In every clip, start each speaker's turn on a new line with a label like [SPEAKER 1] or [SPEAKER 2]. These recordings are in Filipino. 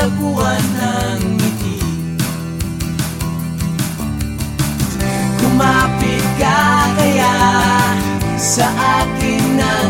[SPEAKER 1] dapuan ng ngiti. Kumapit ka kaya sa akin ng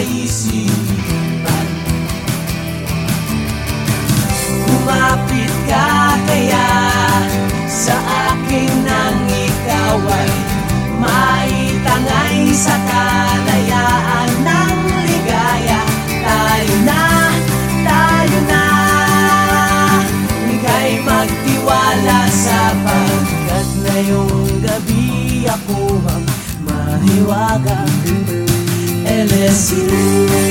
[SPEAKER 1] Таисию. you.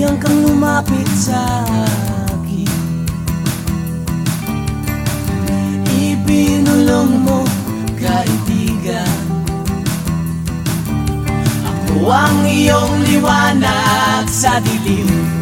[SPEAKER 1] Nahiyang kang lumapit sa akin. Ipinulong mo kaibigan. Ako ang iyong liwanag sa dilim.